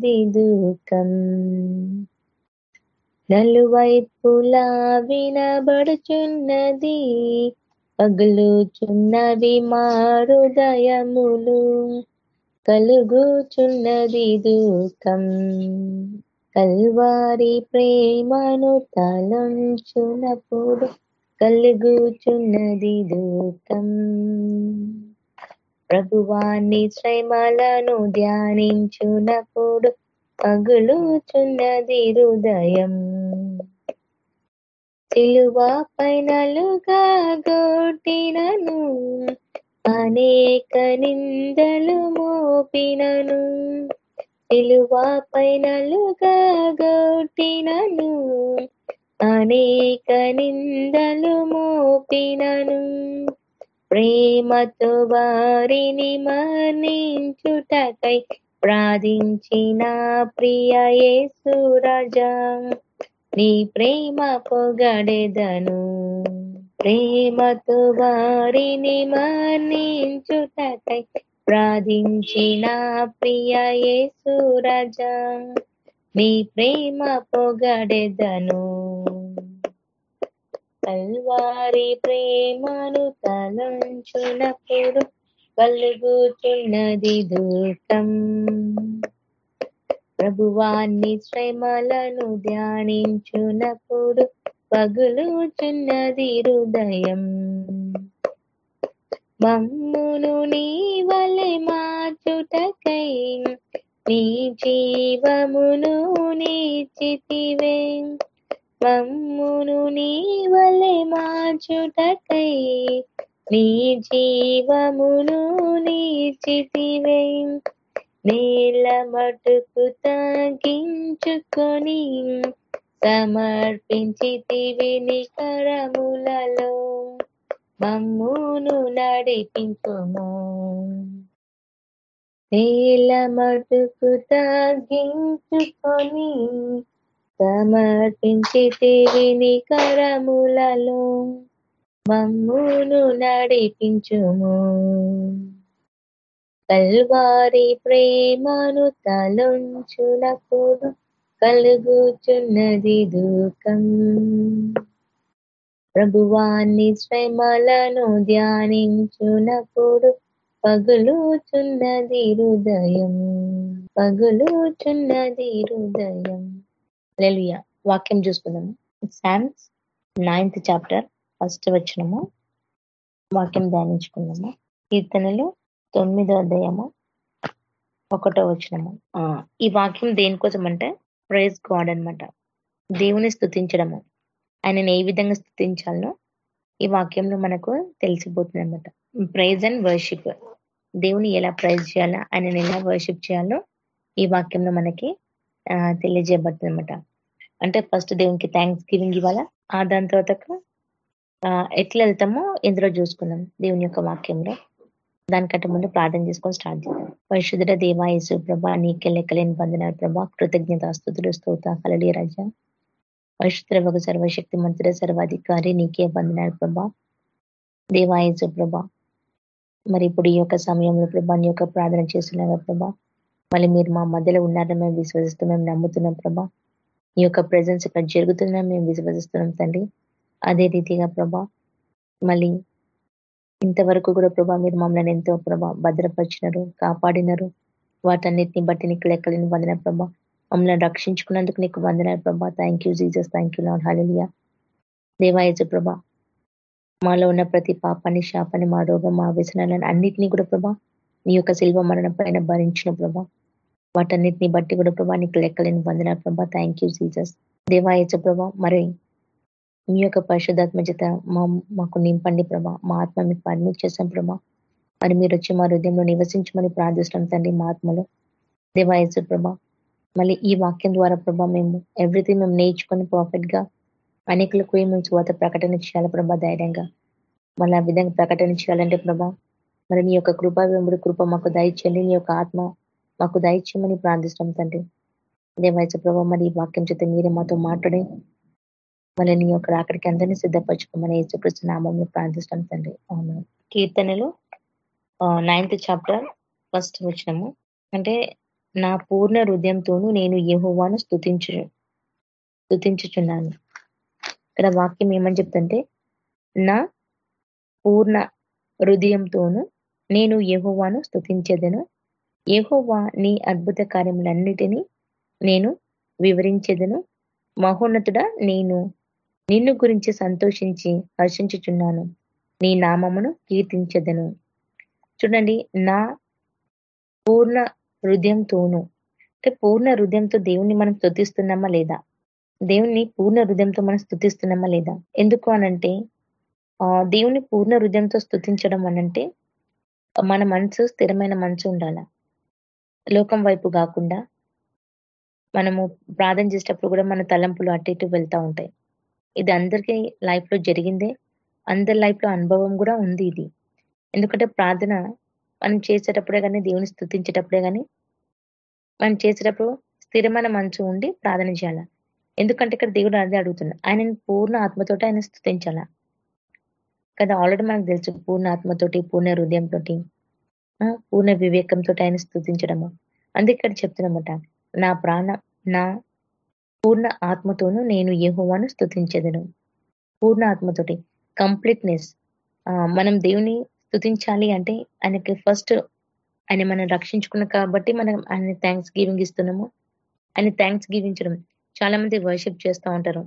దుఃఖం నలువైపులా వినబడుచున్నది పగులుచున్నవి మారుదయములు. కలుగుచున్నది దుఃఖం కల్వారి ప్రేమను తలంచునప్పుడు కలుగుచున్నది దుఃఖం. ప్రభువాన్ని శ్రమలను ధ్యానించునప్పుడు పగులుచున్నది హృదయం. సిలువ పైనలుగా గోటినను అనేక నిందలు మోపినను. సిలువ పైనలుగా గోటినను అనేక నిందలు మోపినను. ప్రేమతో వారిని మన్నించుటకై ప్రార్థించిన ప్రియ యేసురాజా నీ ప్రేమ పొగడెదను. ప్రేమతో వారిని మన్నించుటకై ప్రార్థించిన ప్రియ యేసురాజా నీ ప్రేమ పొగడెదను. కల్వారి ప్రేమను తలంచునప్పుడు కలుగుతున్నది దుఃఖం ప్రభువాన్ని శ్రమలను ధ్యానించునప్పుడు పగులుచున్నది హృదయం. మమ్మును నీ వలె మార్చుటకై నీ జీవమును నీచితివే మమ్మును నీ వలె మార్చుటకై నీ జీవమును నీచితివే నేల మటుకు తగ్గించుకొని సమర్పించితివి నికరములలో మమ్మును నడిపించుము. నేల మటుకు తగ్గించుకొని సమర్పించితివి నికరములలో మమ్మును నడిపించుము. కల్వారి ప్రేమను తలొంచునప్పుడు కలుగుచున్నది దుఃఖం. ప్రభువాన్ని శ్రమలను ధ్యానించునప్పుడు పగులుచున్నది హృదయం. పగులుచున్నది హృదయం. లెలుయ వాక్యం చూసుకుందాము శామ్స్ నైన్త్ చాప్టర్ ఫస్ట్ వచ్చినము వాక్యం ధ్యానించుకున్నాము కీర్తనలు తొమ్మిదో అధ్యాయము ఒకటో వచ్చినము ఈ వాక్యం దేనికోసం అంటే ప్రైజ్ గాడ్ అనమాట దేవుని స్థుతించడము ఆయనను ఏ విధంగా స్థుతించాలనో ఈ వాక్యంలో మనకు తెలిసిపోతుంది అనమాట ప్రైజ్ అండ్ వర్షిప్ దేవుని ఎలా ప్రైజ్ చేయాలో ఆయనను ఎలా వర్షిప్ చేయాలో ఈ వాక్యంలో మనకి తెలియజేయబడుతుంది అనమాట అంటే ఫస్ట్ దేవునికి థ్యాంక్స్ గివింగ్ ఇవ్వాలా? ఆ దాని తర్వాత ఎట్లా వెళ్తామో ఇందులో చూసుకుందాం దేవుని యొక్క వాక్యంలో. దానికంటే ముందు ప్రార్థన చేసుకొని స్టార్ట్ చేద్దాం. పరిశుద్ధుడ దేవా యేసు ప్రభా నీకే లెక్కలేని బంధనాలు ప్రభా. కృతజ్ఞత స్థుతులు స్తోత కలడి రజ. పరిశుద్ధ ఒక సర్వశక్తి మంత్రి సర్వాధికారి నీకే బంధనాలు ప్రభా. దేవాయసు ప్రభా. మరి ఇప్పుడు ఈ యొక్క సమయంలో ప్రభా నీ యొక్క ప్రార్థన చేస్తున్నాగా ప్రభా? మళ్ళీ మీరు మా మధ్యలో ఉన్నారని మేము విశ్వసిస్తూ మేము నమ్ముతున్నాం ప్రభా. ఈ యొక్క ప్రజెన్స్ ఇక్కడ జరుగుతుందని మేము విశ్వసిస్తున్నాం తండ్రి. అదే రీతిగా ప్రభా మళ్ళీ ఇంతవరకు కూడా ప్రభా మీరు మమ్మల్ని ఎంతో ప్రభా భద్రపరిచినారు కాపాడినారు. వాటన్నిటిని బట్టి నీకు లెక్కలేని వందన ప్రభా. మమ్మల్ని రక్షించుకున్నందుకు నీకు వందన ప్రభా. Thank you Jesus thank you Lord Haliya దేవాయజ ప్రభా మాలో ఉన్న ప్రతి పాపాన్ని శాపాన్ని మా రోగం మా వ్యసనాలను అన్నిటినీ కూడా ప్రభా నీ యొక్క శిల్వ మరణ పైన భరించిన ప్రభా. వాటన్నిటిని బట్టి కూడా ప్రభా నీకు లెక్కలేని వందన ప్రభా. థ్యాంక్ యూ జీజస్ దేవాయచ ప్రభా మరి మీ యొక్క పరిశుద్ధాత్మ చేత మా మాకు నింపండి ప్రభా. మా ఆత్మ మీకు పర్మిట్ చేసాం ప్రభా. మరి మీరు వచ్చి మా హృదయంలో నివసించమని ప్రార్థిస్తాం తండ్రి మా ఆత్మలో. దేవాయచ ప్రభా మళ్ళీ ఈ వాక్యం ద్వారా ప్రభా మేము ఎవ్రీథింగ్ మేము నేర్చుకొని పర్ఫెక్ట్గా అనేకులకు మేము స్వాత ప్రకటన చేయాలి ప్రభా ధైర్యంగా. మళ్ళీ ఆ విధంగా ప్రకటన చేయాలంటే ప్రభా మరి నీ యొక్క కృపా వెంబడి కృప మాకు దయచేయండి. నీ యొక్క ఆత్మ మాకు దయచేయమని ప్రార్థిస్తాం తండ్రి. దేవాయసు ప్రభా మరి ఈ వాక్యం చేత మీరే మాతో మాట్లాడి మళ్ళీ నీ యొక్క అక్కడికి అందరినీ సిద్ధపరచుకోమని యేసుకృష్ణ నామం ప్రార్థిస్తాం తండ్రి. అవును కీర్తనలు నైన్త్ చాప్టర్ ఫస్ట్ వచ్చినము అంటే నా పూర్ణ హృదయంతోనూ నేను ఏహోవాను స్తుతించు స్తుతించుచున్నాను. ఇక్కడ వాక్యం ఏమని చెప్తుంటే నా పూర్ణ హృదయంతోనూ నేను యెహోవాను స్థుతించేదను యహోవా నీ అద్భుత కార్యములన్నిటినీ నేను వివరించెదను. మహోన్నతుడా నేను నిన్ను గురించి సంతోషించి హర్షించుచున్నాను. నీ నామమును కీర్తించదను. చూడండి నా పూర్ణ హృదయంతోను అంటే పూర్ణ హృదయంతో దేవుణ్ణి మనం స్థుతిస్తున్నామా లేదా? దేవుణ్ణి పూర్ణ హృదయంతో మనం స్తుతిస్తున్నామా లేదా? ఎందుకు అనంటే ఆ దేవుని పూర్ణ హృదయంతో స్థుతించడం అనంటే మన మనసు స్థిరమైన మనసు ఉండాల? లోకం వైపు కాకుండా మనము ప్రార్థన చేసేటప్పుడు కూడా మన తలంపులు అటు ఇటు వెళ్తా ఉంటాయి. ఇది అందరికీ లైఫ్లో జరిగిందే అందరి లైఫ్లో అనుభవం కూడా ఉంది ఇది. ఎందుకంటే ప్రార్థన మనం చేసేటప్పుడే కానీ దేవుని స్థుతించేటప్పుడే కానీ మనం చేసేటప్పుడు స్థిరమైన మంచు ఉండి ప్రార్థన చేయాల? ఎందుకంటే ఇక్కడ దేవుడు అదే అడుగుతున్నాడు ఆయనని పూర్ణ ఆత్మతోటి ఆయన స్థుతించాల? కదా ఆల్రెడీ మనకు తెలుసు పూర్ణ ఆత్మతోటి పూర్ణ హృదయంతో పూర్ణ వివేకంతో ఆయన స్థుతించడము అందుకే ఇక్కడ చెప్తున్నమాట నా ప్రాణ నా పూర్ణ ఆత్మతోను నేను యెహోవాను స్థుతించదను పూర్ణ ఆత్మతోటి కంప్లీట్నెస్ మనం దేవుని స్థుతించాలి అంటే ఆయనకి ఫస్ట్ ఆయన మనం రక్షించుకున్న కాబట్టి మనం ఆయన థ్యాంక్స్ గివింగ్ ఇస్తున్నాము. ఆయన థ్యాంక్స్ గివించడం చాలా మంది వర్షిప్ చేస్తూ ఉంటారు.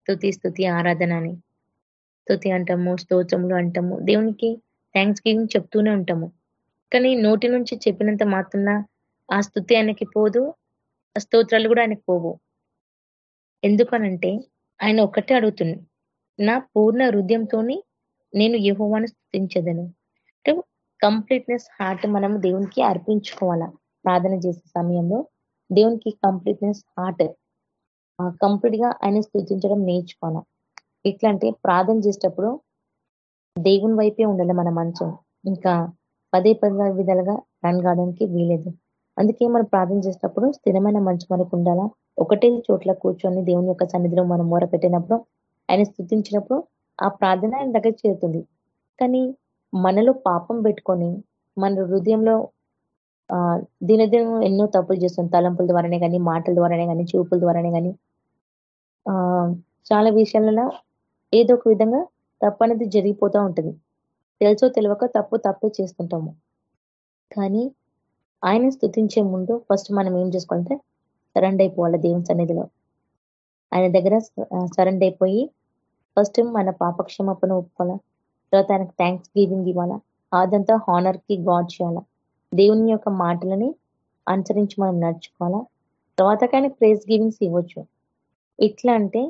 స్థుతి స్థుతి ఆరాధన అని. స్థుతి అంటాము స్తోత్రములు అంటాము. దేవునికి థ్యాంక్స్ గివింగ్ చెప్తూనే ఉంటాము. కానీ నోటి నుంచి చెప్పినంత మాత్రం ఆ స్థుతి ఆయనకి పోదు ఆ స్తోత్రాలు కూడా ఆయనకి పోవు. ఎందుకనంటే ఆయన ఒక్కటే అడుగుతుంది నా పూర్ణ హృదయంతోని నేను యహోవాను స్థుతించదను. అంటే కంప్లీట్నెస్ హార్ట్ మనం దేవునికి అర్పించుకోవాలా? ప్రార్థన చేసే సమయంలో దేవునికి కంప్లీట్నెస్ హార్ట్ కంప్లీట్గా ఆయన స్థుతించడం నేర్చుకోవాలా? ఎట్లా అంటే ప్రార్థన చేసేటప్పుడు దేవుని వైపే ఉండాలి మన మంచం ఇంకా పదే పదే విధాలుగా రన్ కావడానికి వీలేదు. అందుకే మనం ప్రార్థన చేసేటప్పుడు స్థిరమైన మంచు మనకు ఉండాలా? ఒకటే చోట్ల కూర్చొని దేవుని యొక్క సన్నిధిలో మనం మూర పెట్టినప్పుడు ఆయన స్థుతించినప్పుడు ఆ ప్రార్థన ఆయన దగ్గర చేరుతుంది. కానీ మనలో పాపం పెట్టుకొని మన హృదయంలో ఆ దినదినం ఎన్నో తప్పులు చేస్తాం తలంపుల ద్వారానే కానీ మాటల ద్వారానే కానీ చూపుల ద్వారానే కానీ ఆ చాలా విషయాలలో ఏదో ఒక విధంగా తప్పు అనేది జరిగిపోతూ ఉంటుంది. తెలుసో తెలియక తప్పు తప్పే చేస్తుంటాము కానీ ఆయన స్థుతించే ముందు ఫస్ట్ మనం ఏం చేసుకోవాలంటే సరెండ్ అయిపోవాలి దేవుని సన్నిధిలో. ఆయన దగ్గర సరెండ్ అయిపోయి ఫస్ట్ మన పాపక్షమాపణ ఒప్పుకోవాలా? తర్వాత ఆయనకు థ్యాంక్స్ గివింగ్ ఇవ్వాలా? అదంతా హానర్కి గాడ్ చేయాలా? దేవుని యొక్క మాటలని అనుసరించి మనం నడుచుకోవాలా? తర్వాత కానీ ప్రేస్ గివింగ్స్ ఇవ్వచ్చు. ఎట్లా అంటే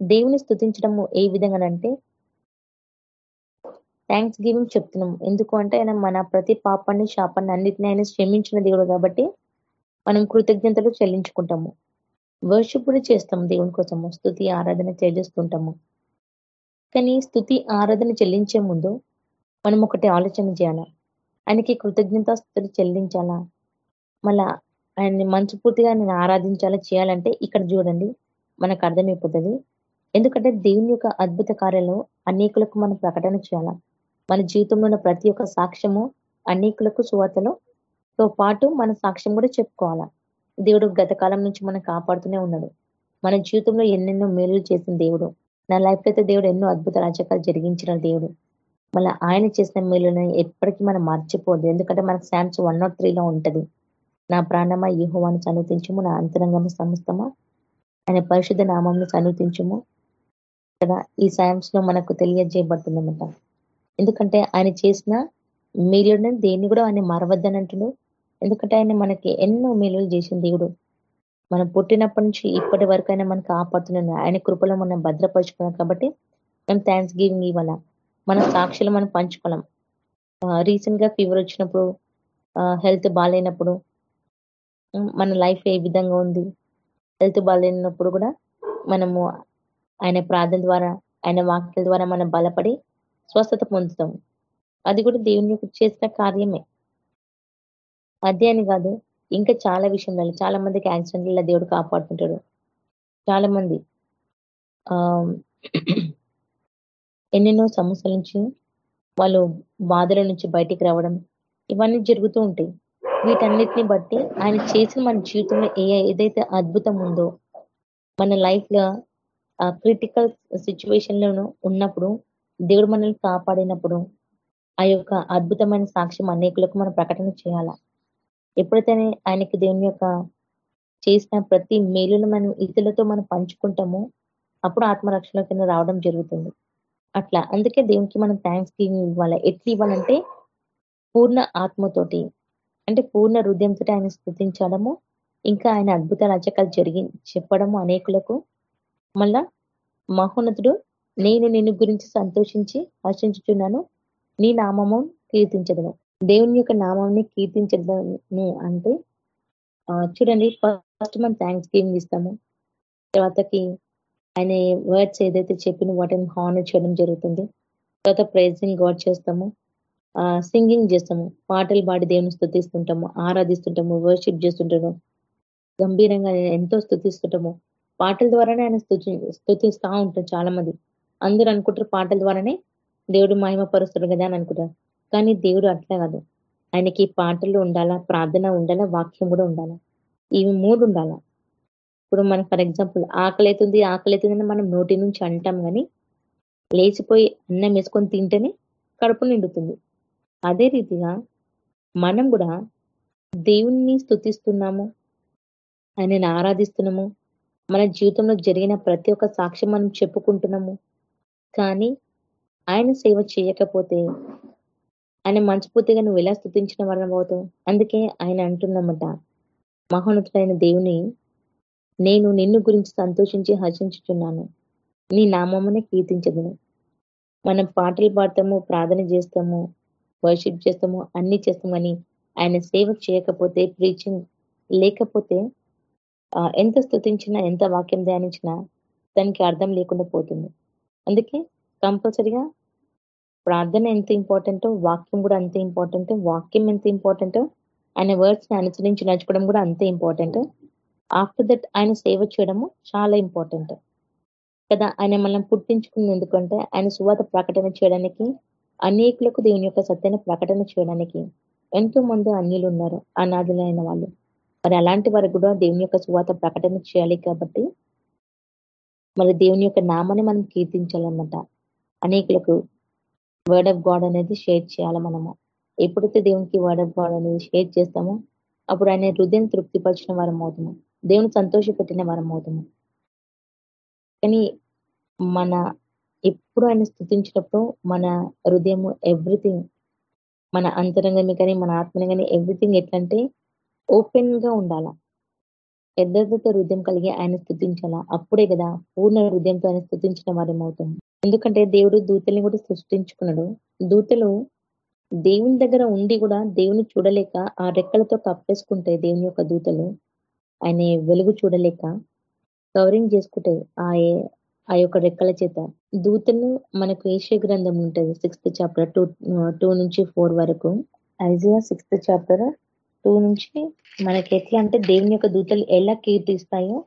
దేవుని స్థుతించడము ఏ విధంగా అంటే థ్యాంక్స్ గివింగ్ చెప్తున్నాం. ఎందుకు అంటే ఆయన మన ప్రతి పాపాన్ని శాపాన్ని అన్నిటిని ఆయన క్షమించిన దేవుడు కాబట్టి మనం కృతజ్ఞతలు చెల్లించుకుంటాము. వర్షిప్ కూడా చేస్తాం దేవుని కోసము. స్థుతి ఆరాధన చెల్లిస్తుంటాము. కానీ స్థుతి ఆరాధన చెల్లించే ముందు మనం ఒకటి ఆలోచన చేయాలా? ఆయనకి కృతజ్ఞతాస్తులు చెల్లించాలా? మళ్ళా ఆయన్ని మనస్ఫూర్తిగా నేను ఆరాధించాలా చేయాలంటే ఇక్కడ చూడండి మనకు అర్థమైపోతుంది. ఎందుకంటే దేవుని యొక్క అద్భుత కార్యాలను అనేకులకు మనం ప్రకటన చేయాలా? మన జీవితంలో ఉన్న ప్రతి ఒక్క సాక్ష్యము అనేకులకు సువార్తలో. తో పాటు మన సాక్ష్యం కూడా చెప్పుకోవాలా. దేవుడు గత కాలం నుంచి మనం కాపాడుతూనే ఉన్నాడు. మన జీవితంలో ఎన్నెన్నో మేలు చేసిన దేవుడు. నా లైఫ్ అయితే దేవుడు ఎన్నో అద్భుత రాజకాలు జరిగించిన దేవుడు. మళ్ళీ ఆయన చేసిన మేలుని ఎప్పటికీ మనం మర్చిపోదు ఎందుకంటే మనకు శాంప్స్ వన్ నాట్ త్రీలో ఉంటది. నా ప్రాణమా యూహోవాన్ని సన్నిధించము నా అంతరంగము సమస్తమా? ఆయన పరిశుద్ధ నామంను సన్నిధించము కదా? ఈ శాంప్స్లో మనకు తెలియజేయబడుతుందన్నమాట. ఎందుకంటే ఆయన చేసిన మేలుడిని దేన్ని కూడా ఆయన మరవద్దని అంటుడు ఎందుకంటే ఆయన మనకి ఎన్నో మేలులు చేసిన దేవుడు. మనం పుట్టినప్పటి నుంచి ఇప్పటి వరకు అయినా మనకు ఆపడుతున్నాను ఆయన కృపలో మనం భద్రపరుచుకున్నాం కాబట్టి మనం థ్యాంక్స్ గివింగ్ ఇవ్వాల? మన సాక్షులు మనం పంచుకోలేం రీసెంట్గా ఫీవర్ వచ్చినప్పుడు హెల్త్ బాగాలేనప్పుడు మన లైఫ్ ఏ విధంగా ఉంది? హెల్త్ బాగాలేనప్పుడు కూడా మనము ఆయన ప్రార్థన ద్వారా ఆయన వాక్యాల ద్వారా మనం బలపడి స్వస్థత పొందుతాం. అది కూడా దేవుని చేసిన కార్యమే. అదే అని కాదు ఇంకా చాలా విషయంలో చాలా మందికి యాక్సిడెంట్ల దేవుడు కాపాడుతుంటాడు. చాలా మంది ఆ ఎన్నెన్నో సమస్యల నుంచి వాళ్ళు బాధల నుంచి బయటికి రావడం ఇవన్నీ జరుగుతూ ఉంటాయి. వీటన్నిటిని బట్టి ఆయన చేసిన మన జీవితంలో ఏ ఏదైతే అద్భుతం ఉందో మన లైఫ్లో క్రిటికల్ సిచ్యువేషన్ లోను ఉన్నప్పుడు దేవుడు మనల్ని కాపాడినప్పుడు ఆ యొక్క అద్భుతమైన సాక్ష్యం అనేకులకు మనం ప్రకటన చేయాలా? ఎప్పుడైతే ఆయనకి దేవుని యొక్క చేసిన ప్రతి మేలును మనం ఇతరులతో మనం పంచుకుంటామో అప్పుడు ఆత్మరక్షణ కింద రావడం జరుగుతుంది. అట్లా అందుకే దేవునికి మనం థ్యాంక్స్ గివింగ్ ఇవ్వాలి? ఎట్లా ఇవ్వాలంటే పూర్ణ ఆత్మతోటి అంటే పూర్ణ హృదయంతో ఆయన స్థుతించడము ఇంకా ఆయన అద్భుత రచకాలు జరిగి చెప్పడము అనేకులకు మళ్ళా మహోన్నతుడు నేను నిన్ను గురించి సంతోషించి హర్షించుచున్నాను నీ నామము కీర్తించదను. దేవుని యొక్క నామాన్ని కీర్తించడము అంటే చూడండి ఫస్ట్ మనం థ్యాంక్స్ గివింగ్ ఇస్తాము. తర్వాతకి ఆయన వర్డ్స్ ఏదైతే చెప్పిన వాటిని హానర్ చేయడం జరుగుతుంది. తర్వాత ప్రైజింగ్ గాడ్ చేస్తాము. సింగింగ్ చేస్తాము. పాటలు పాడి దేవుని స్థుతిస్తుంటాము. ఆరాధిస్తుంటాము. వర్షిప్ చేస్తుంటాము. గంభీరంగా ఎంతో స్థుతిస్తుంటాము. పాటల ద్వారానే ఆయన స్థుతి స్థుతిస్తూ ఉంటాం చాలా మంది అందరూ అనుకుంటారు పాటల ద్వారానే దేవుడు మహిమపరుస్తాడు కదా అని అనుకుంటారు. కానీ దేవుడు అట్లా కాదు. ఆయనకి పాటలు ఉండాలా ప్రార్థన ఉండాలా వాక్యం కూడా ఉండాలా? ఇవి మూడు ఉండాలా? ఇప్పుడు మనకి ఫర్ ఎగ్జాంపుల్ ఆకలి అవుతుంది ఆకలి అవుతుందని మనం నోటి నుంచి అంటాం కానీ లేచిపోయి అన్నం వేసుకొని తింటేనే కడుపు నిండుతుంది. అదే రీతిగా మనం కూడా దేవుణ్ణి స్థుతిస్తున్నాము ఆయనని ఆరాధిస్తున్నాము మన జీవితంలో జరిగిన ప్రతి ఒక్క సాక్ష్యం మనం చెప్పుకుంటున్నాము కానీ ఆయన సేవ చేయకపోతే ఆయన మంచిపోతేగా నువ్వు ఎలా స్థుతించిన వారం అవుతావు? అందుకే ఆయన అంటున్నమాట మహోన్నతుడైన దేవుని నేను నిన్ను గురించి సంతోషించి హర్షించుచున్నాను. నీ నామమ్మని కీర్తించదును మనం పాటలు పాడతాము ప్రార్థన చేస్తాము వర్షిప్ చేస్తాము అన్ని చేస్తామని ఆయన సేవ చేయకపోతే ప్రీచింగ్ లేకపోతే ఎంత స్థుతించినా ఎంత వాక్యం ధ్యానించినా దానికి అర్థం లేకుండా పోతుంది. అందుకే కంపల్సరిగా ప్రార్థన ఎంత ఇంపార్టెంటో వాక్యం కూడా అంతే ఇంపార్టెంట్ వాక్యం ఎంత ఇంపార్టెంటో ఆయన వర్డ్స్ని అనుసరించి నడుచుకోవడం కూడా అంతే ఇంపార్టెంట్. ఆఫ్టర్ దట్ ఆయన సేవ చేయడము చాలా ఇంపార్టెంట్. కదా ఆయన మనం పుట్టించుకుంది ఎందుకంటే ఆయన సువాత ప్రకటన చేయడానికి అనేకులకు దేవుని యొక్క సత్యాన్ని ప్రకటన చేయడానికి ఎంతో మంది అన్యులు ఉన్నారు అనాథులైన వాళ్ళు. మరి అలాంటి వారు కూడా దేవుని యొక్క సువాత ప్రకటన చేయాలి కాబట్టి మరి దేవుని యొక్క నామాన్ని మనం కీర్తించాలన్నమాట. అనేకులకు వర్డ్ ఆఫ్ గాడ్ అనేది షేర్ చేయాలి మనము. ఎప్పుడైతే దేవునికి వర్డ్ ఆఫ్ గాడ్ అనేది షేర్ చేస్తామో అప్పుడు ఆయన హృదయం తృప్తిపరిచిన వారం అవుతాము. దేవుని సంతోషపెట్టిన వారం అవుతాము. కానీ మన ఎప్పుడు ఆయన స్థుతించినప్పుడు మన హృదయం ఎవ్రీథింగ్ మన అంతరంగమే కానీ మన ఆత్మని కానీ ఎవ్రీథింగ్ ఎట్లంటే ఓపెన్గా ఉండాల. పెద్ద హృదయం కలిగి ఆయన స్థుతించాలా? అప్పుడే కదా పూర్ణ హృదయంతో ఆయన స్థుతించిన వారం అవుతాం ఎందుకంటే దేవుడు దూతల్ని కూడా సృష్టించుకున్నాడు. దూతలు దేవుని దగ్గర ఉండి కూడా దేవుని చూడలేక ఆ రెక్కలతో కప్పేసుకుంటే దేవుని యొక్క దూతలు ఆయన వెలుగు చూడలేక కవరింగ్ చేసుకుంటే ఆ ఆ యొక్క రెక్కల చేత. దూతలు మనకు ఏషియా గ్రంథం ఉంటుంది సిక్స్త్ చాప్టర్ టూ టూ నుంచి ఫోర్ వరకు. ఐజియా సిక్స్త్ చాప్టర్ టూ నుంచి మనకి ఎట్లా అంటే దేవుని యొక్క దూతలు ఎలా కీర్తిస్తాయో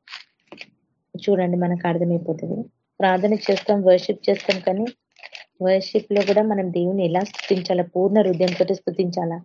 చూడండి మనకు అర్థమైపోతుంది. ప్రార్థన చేస్తాం వర్షిప్ చేస్తాం కానీ వర్షిప్లో కూడా మనం దేవుని ఎలా స్థుతించాలా? పూర్ణ హృదయంతో స్థుతించాలా?